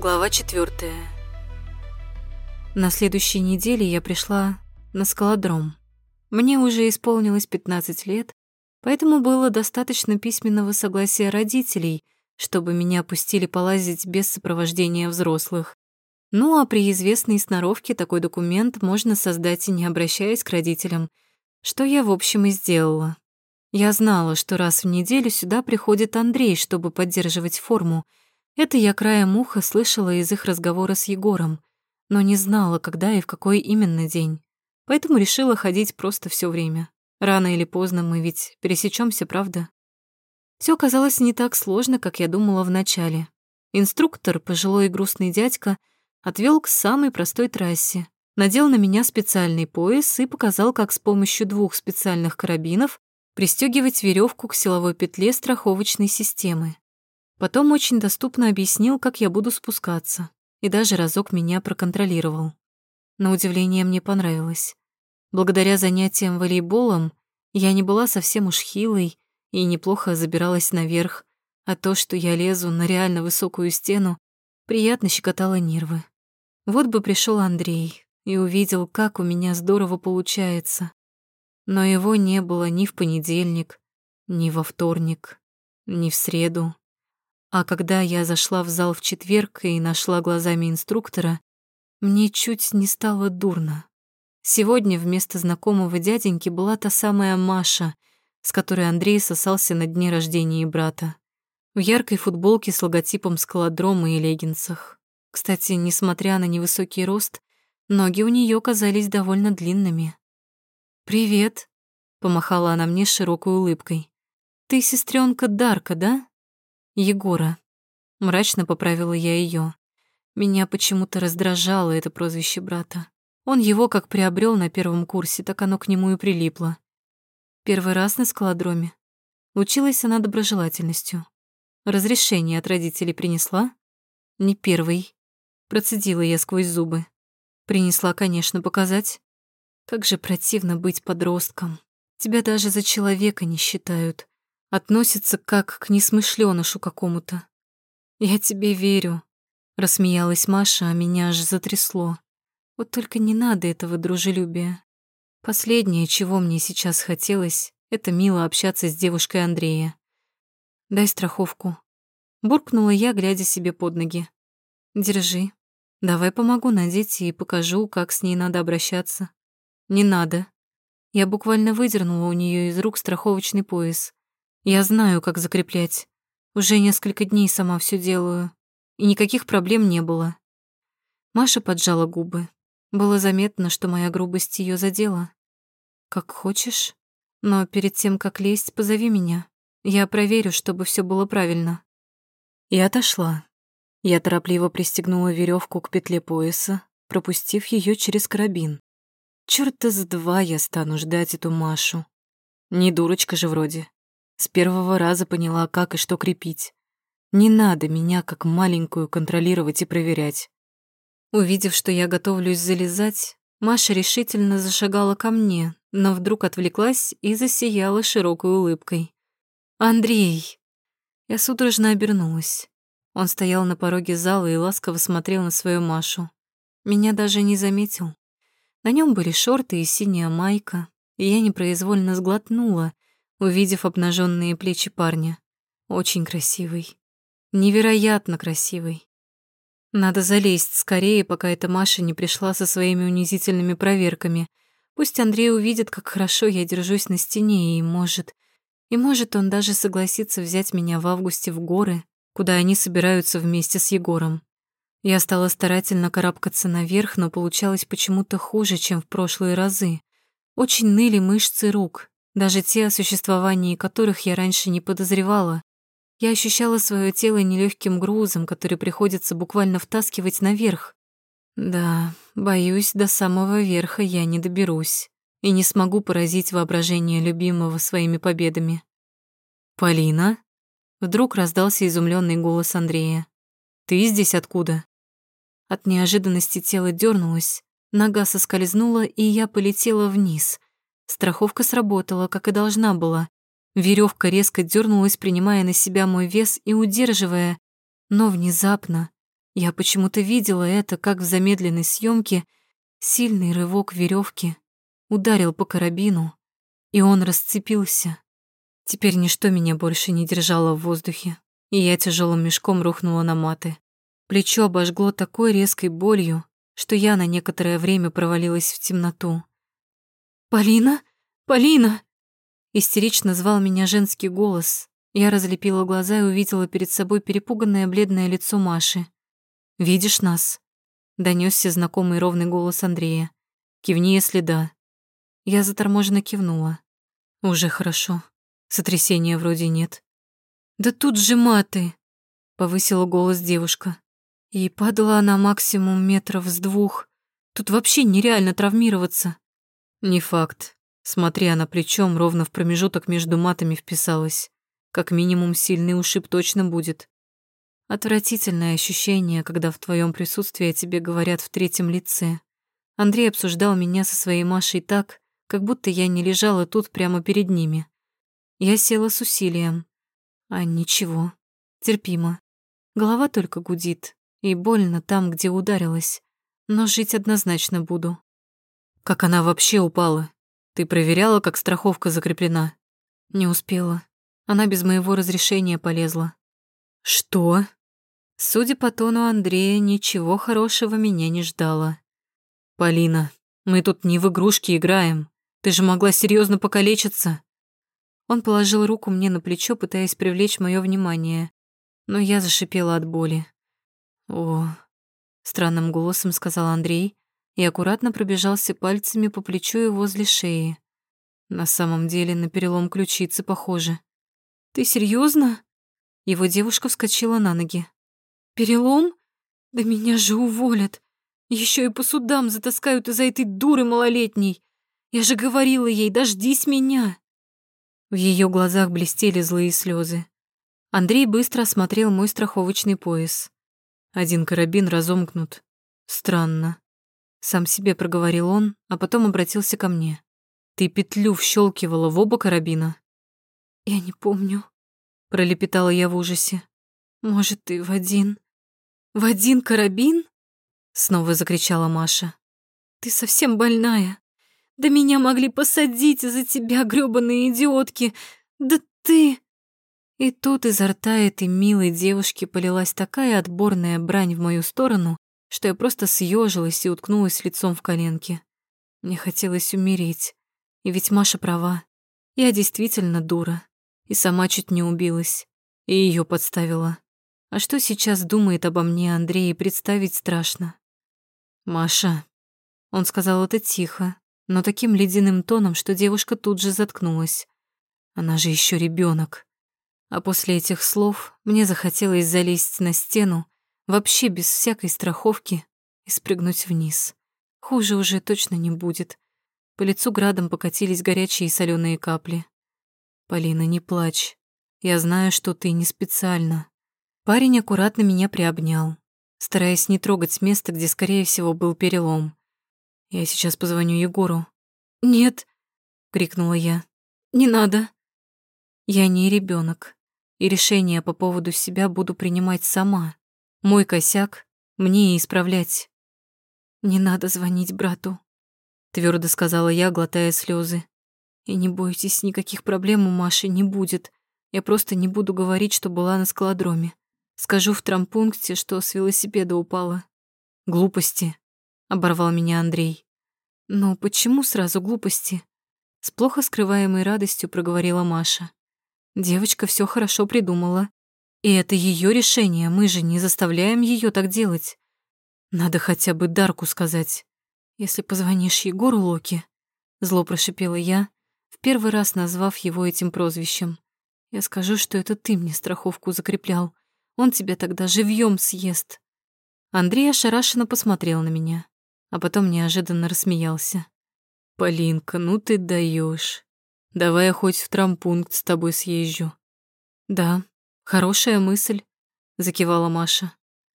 Глава четвертая. На следующей неделе я пришла на скалодром. Мне уже исполнилось 15 лет, поэтому было достаточно письменного согласия родителей, чтобы меня пустили полазить без сопровождения взрослых. Ну а при известной сноровке такой документ можно создать, не обращаясь к родителям, что я, в общем, и сделала. Я знала, что раз в неделю сюда приходит Андрей, чтобы поддерживать форму. Это я краем уха слышала из их разговора с Егором, но не знала, когда и в какой именно день. Поэтому решила ходить просто все время. Рано или поздно мы ведь пересечемся, правда? Все казалось не так сложно, как я думала вначале. Инструктор, пожилой и грустный дядька, отвел к самой простой трассе, надел на меня специальный пояс и показал, как с помощью двух специальных карабинов пристегивать веревку к силовой петле страховочной системы. Потом очень доступно объяснил, как я буду спускаться, и даже разок меня проконтролировал. На удивление мне понравилось. Благодаря занятиям волейболом я не была совсем уж хилой и неплохо забиралась наверх, а то, что я лезу на реально высокую стену, приятно щекотало нервы. Вот бы пришел Андрей и увидел, как у меня здорово получается но его не было ни в понедельник, ни во вторник, ни в среду. А когда я зашла в зал в четверг и нашла глазами инструктора, мне чуть не стало дурно. Сегодня вместо знакомого дяденьки была та самая Маша, с которой Андрей сосался на дне рождения брата. В яркой футболке с логотипом скалодрома и леггинсах. Кстати, несмотря на невысокий рост, ноги у нее казались довольно длинными. «Привет», — помахала она мне широкой улыбкой. «Ты сестренка Дарка, да?» «Егора», — мрачно поправила я ее. Меня почему-то раздражало это прозвище брата. Он его как приобрел на первом курсе, так оно к нему и прилипло. Первый раз на скалодроме. Училась она доброжелательностью. Разрешение от родителей принесла? Не первый. Процедила я сквозь зубы. Принесла, конечно, показать. Как же противно быть подростком. Тебя даже за человека не считают. Относятся как к несмышленышу какому-то. Я тебе верю, рассмеялась Маша, а меня аж затрясло. Вот только не надо этого дружелюбия. Последнее, чего мне сейчас хотелось, это мило общаться с девушкой Андрея. Дай страховку. Буркнула я, глядя себе под ноги. Держи. Давай помогу надеть и покажу, как с ней надо обращаться. «Не надо». Я буквально выдернула у нее из рук страховочный пояс. Я знаю, как закреплять. Уже несколько дней сама все делаю. И никаких проблем не было. Маша поджала губы. Было заметно, что моя грубость ее задела. «Как хочешь. Но перед тем, как лезть, позови меня. Я проверю, чтобы все было правильно». И отошла. Я торопливо пристегнула веревку к петле пояса, пропустив ее через карабин. Чёрта с два я стану ждать эту Машу. Не дурочка же вроде. С первого раза поняла, как и что крепить. Не надо меня, как маленькую, контролировать и проверять. Увидев, что я готовлюсь залезать, Маша решительно зашагала ко мне, но вдруг отвлеклась и засияла широкой улыбкой. «Андрей!» Я судорожно обернулась. Он стоял на пороге зала и ласково смотрел на свою Машу. Меня даже не заметил. На нем были шорты и синяя майка, и я непроизвольно сглотнула, увидев обнаженные плечи парня. Очень красивый. Невероятно красивый. Надо залезть скорее, пока эта Маша не пришла со своими унизительными проверками. Пусть Андрей увидит, как хорошо я держусь на стене, и может... И может он даже согласится взять меня в августе в горы, куда они собираются вместе с Егором. Я стала старательно карабкаться наверх, но получалось почему-то хуже, чем в прошлые разы. Очень ныли мышцы рук, даже те, о существовании которых я раньше не подозревала. Я ощущала свое тело нелегким грузом, который приходится буквально втаскивать наверх. Да, боюсь, до самого верха я не доберусь и не смогу поразить воображение любимого своими победами. «Полина?» Вдруг раздался изумленный голос Андрея. «Ты здесь откуда?» От неожиданности тело дернулось, нога соскользнула, и я полетела вниз. Страховка сработала, как и должна была. Веревка резко дернулась, принимая на себя мой вес и удерживая. Но внезапно Я почему-то видела это, как в замедленной съемке сильный рывок веревки ударил по карабину, и он расцепился. Теперь ничто меня больше не держало в воздухе, и я тяжелым мешком рухнула на маты. Плечо обожгло такой резкой болью, что я на некоторое время провалилась в темноту. «Полина? Полина!» Истерично звал меня женский голос. Я разлепила глаза и увидела перед собой перепуганное бледное лицо Маши. «Видишь нас?» Донесся знакомый ровный голос Андрея. «Кивни, если да». Я заторможенно кивнула. «Уже хорошо. Сотрясения вроде нет». «Да тут же маты!» Повысила голос девушка. И падала она максимум метров с двух. Тут вообще нереально травмироваться. Не факт. Смотри, она плечом ровно в промежуток между матами вписалась. Как минимум сильный ушиб точно будет. Отвратительное ощущение, когда в твоем присутствии о тебе говорят в третьем лице. Андрей обсуждал меня со своей Машей так, как будто я не лежала тут прямо перед ними. Я села с усилием. А ничего, терпимо. Голова только гудит, и больно там, где ударилась. Но жить однозначно буду. Как она вообще упала? Ты проверяла, как страховка закреплена? Не успела. Она без моего разрешения полезла. Что? Судя по тону Андрея, ничего хорошего меня не ждало. Полина, мы тут не в игрушки играем. Ты же могла серьезно покалечиться. Он положил руку мне на плечо, пытаясь привлечь мое внимание, но я зашипела от боли. «О», — странным голосом сказал Андрей и аккуратно пробежался пальцами по плечу и возле шеи. На самом деле на перелом ключицы похоже. «Ты серьезно? Его девушка вскочила на ноги. «Перелом? Да меня же уволят. Еще и по судам затаскают из-за этой дуры малолетней. Я же говорила ей, дождись меня!» В ее глазах блестели злые слезы. Андрей быстро осмотрел мой страховочный пояс. Один карабин разомкнут. Странно. Сам себе проговорил он, а потом обратился ко мне. Ты петлю вщелкивала в оба карабина? Я не помню. Пролепетала я в ужасе. Может, ты в один? В один карабин? Снова закричала Маша. Ты совсем больная. Да меня могли посадить из-за тебя, грёбаные идиотки. Да ты... И тут изо рта этой милой девушки полилась такая отборная брань в мою сторону, что я просто съежилась и уткнулась лицом в коленки. Мне хотелось умереть. И ведь Маша права. Я действительно дура. И сама чуть не убилась. И ее подставила. А что сейчас думает обо мне Андрей, представить страшно. «Маша...» Он сказал это тихо, но таким ледяным тоном, что девушка тут же заткнулась. Она же еще ребенок. А после этих слов мне захотелось залезть на стену, вообще без всякой страховки, и спрыгнуть вниз. Хуже уже точно не будет. По лицу градом покатились горячие и соленые капли. «Полина, не плачь. Я знаю, что ты не специально». Парень аккуратно меня приобнял, стараясь не трогать с места, где, скорее всего, был перелом. «Я сейчас позвоню Егору». «Нет», — крикнула я, — «не надо». Я не ребенок и решение по поводу себя буду принимать сама. Мой косяк мне и исправлять. «Не надо звонить брату», — твердо сказала я, глотая слезы. «И не бойтесь, никаких проблем у Маши не будет. Я просто не буду говорить, что была на скалодроме. Скажу в трампункте, что с велосипеда упала». «Глупости», — оборвал меня Андрей. «Но почему сразу глупости?» С плохо скрываемой радостью проговорила Маша. Девочка все хорошо придумала. И это ее решение, мы же не заставляем ее так делать. Надо хотя бы Дарку сказать. Если позвонишь Егору Локи, зло прошипела я, в первый раз назвав его этим прозвищем. Я скажу, что это ты мне страховку закреплял. Он тебя тогда живьем съест. Андрей ошарашенно посмотрел на меня, а потом неожиданно рассмеялся. «Полинка, ну ты даешь. Давай я хоть в трампункт с тобой съезжу. Да, хорошая мысль, закивала Маша.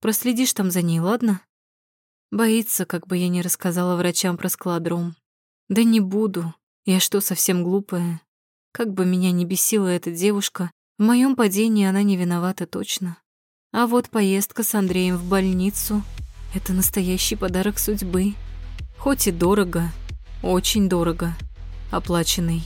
Проследишь там за ней, ладно? Боится, как бы я не рассказала врачам про складром. Да не буду. Я что, совсем глупая? Как бы меня не бесила эта девушка, в моем падении она не виновата точно. А вот поездка с Андреем в больницу — это настоящий подарок судьбы. Хоть и дорого, очень дорого, оплаченный.